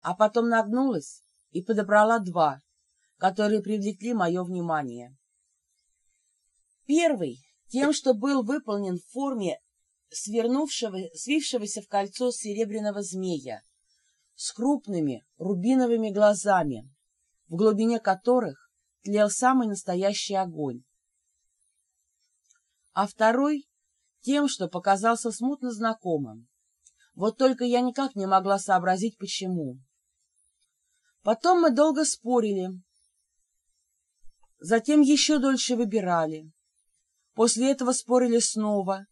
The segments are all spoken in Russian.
а потом нагнулась и подобрала два, которые привлекли мое внимание. Первый тем, что был выполнен в форме свернувшего, свившегося в кольцо серебряного змея с крупными рубиновыми глазами, в глубине которых тлел самый настоящий огонь. А второй тем, что показался смутно знакомым. Вот только я никак не могла сообразить, почему. Потом мы долго спорили, затем еще дольше выбирали. После этого спорили снова,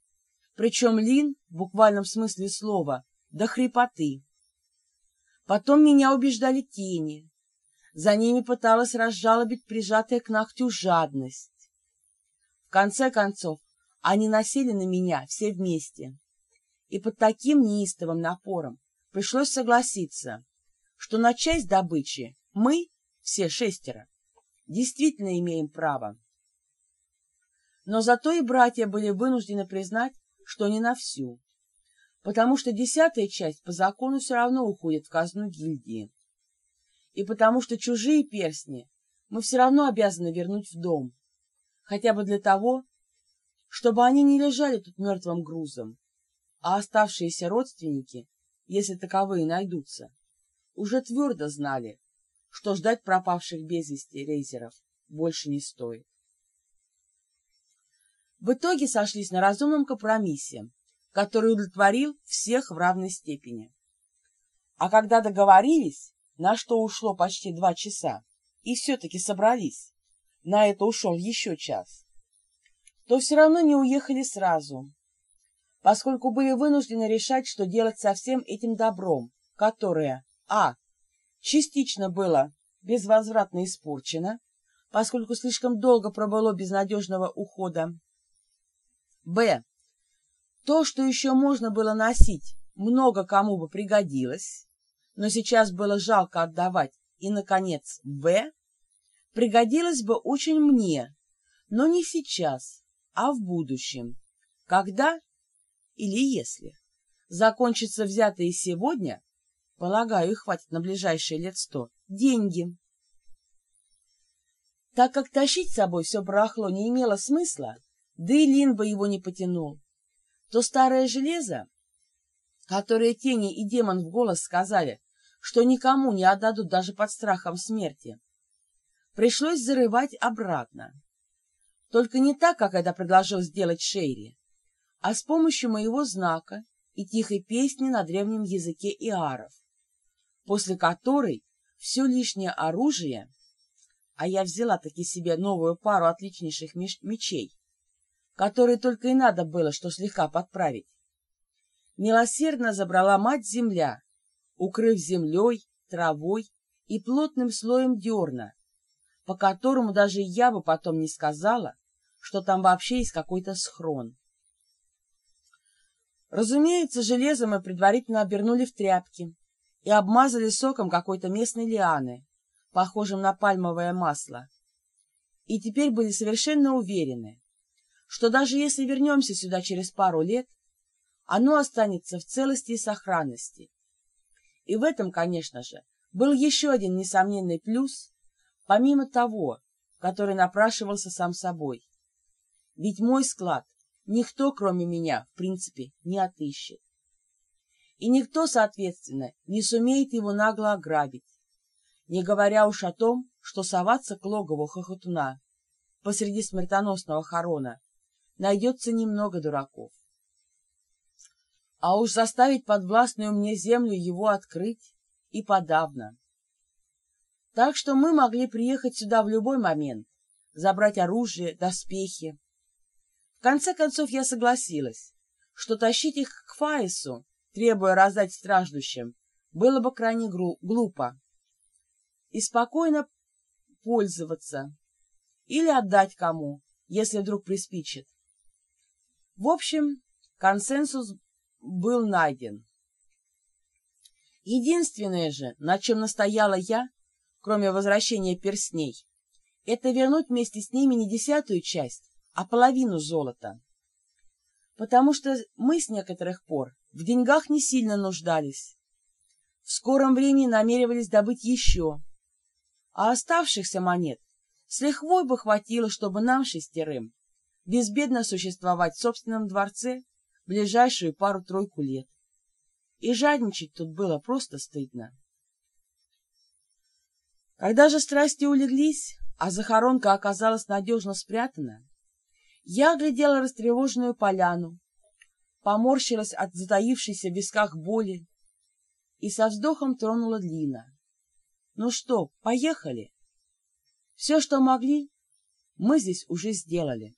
причем Лин, в буквальном смысле слова, до хрипоты. Потом меня убеждали тени. За ними пыталась разжалобить прижатая к ногтю жадность. В конце концов, они насели на меня все вместе. И под таким неистовым напором пришлось согласиться, что на часть добычи мы, все шестеро, действительно имеем право. Но зато и братья были вынуждены признать, что не на всю, потому что десятая часть по закону все равно уходит в казну гильдии, и потому что чужие перстни мы все равно обязаны вернуть в дом, хотя бы для того, чтобы они не лежали тут мертвым грузом, а оставшиеся родственники, если таковые найдутся, уже твердо знали, что ждать пропавших без вести рейзеров больше не стоит. В итоге сошлись на разумном компромиссе, который удовлетворил всех в равной степени. А когда договорились, на что ушло почти два часа, и все-таки собрались, на это ушел еще час, то все равно не уехали сразу, поскольку были вынуждены решать, что делать со всем этим добром, которое а. частично было безвозвратно испорчено, поскольку слишком долго пробыло без надежного ухода, б. то, что еще можно было носить, много кому бы пригодилось, но сейчас было жалко отдавать, и, наконец, в. пригодилось бы очень мне, но не сейчас, а в будущем. Когда или если закончится взятые сегодня, полагаю, их хватит на ближайшие лет сто, деньги. Так как тащить с собой все барахло не имело смысла, да и Лин бы его не потянул, то старое железо, которое тени и демон в голос сказали, что никому не отдадут даже под страхом смерти, пришлось зарывать обратно. Только не так, как это предложил сделать Шейри, а с помощью моего знака и тихой песни на древнем языке иаров, после которой все лишнее оружие, а я взяла таки себе новую пару отличнейших мечей, которые только и надо было, что слегка подправить, милосердно забрала мать-земля, укрыв землей, травой и плотным слоем дерна, по которому даже я бы потом не сказала, что там вообще есть какой-то схрон. Разумеется, железо мы предварительно обернули в тряпки и обмазали соком какой-то местной лианы, похожим на пальмовое масло. И теперь были совершенно уверены, что даже если вернемся сюда через пару лет, оно останется в целости и сохранности. И в этом, конечно же, был еще один несомненный плюс, помимо того, который напрашивался сам собой. Ведь мой склад никто, кроме меня, в принципе, не отыщет. И никто, соответственно, не сумеет его нагло ограбить, не говоря уж о том, что соваться к логову хохотуна посреди смертоносного хорона найдется немного дураков. А уж заставить подвластную мне землю его открыть и подавно. Так что мы могли приехать сюда в любой момент, забрать оружие, доспехи, в конце концов я согласилась, что тащить их к Фаису, требуя раздать страждущим, было бы крайне глупо. И спокойно пользоваться или отдать кому, если вдруг приспичит. В общем, консенсус был найден. Единственное же, на чем настояла я, кроме возвращения перстней, это вернуть вместе с ними не десятую часть, а половину золота. Потому что мы с некоторых пор в деньгах не сильно нуждались. В скором времени намеревались добыть еще, а оставшихся монет с лихвой бы хватило, чтобы нам шестерым безбедно существовать в собственном дворце ближайшую пару-тройку лет. И жадничать тут было просто стыдно. Когда же страсти улеглись, а захоронка оказалась надежно спрятана, я оглядела растревоженную поляну, поморщилась от затаившейся в висках боли и со вздохом тронула длина. Ну что, поехали? Все, что могли, мы здесь уже сделали.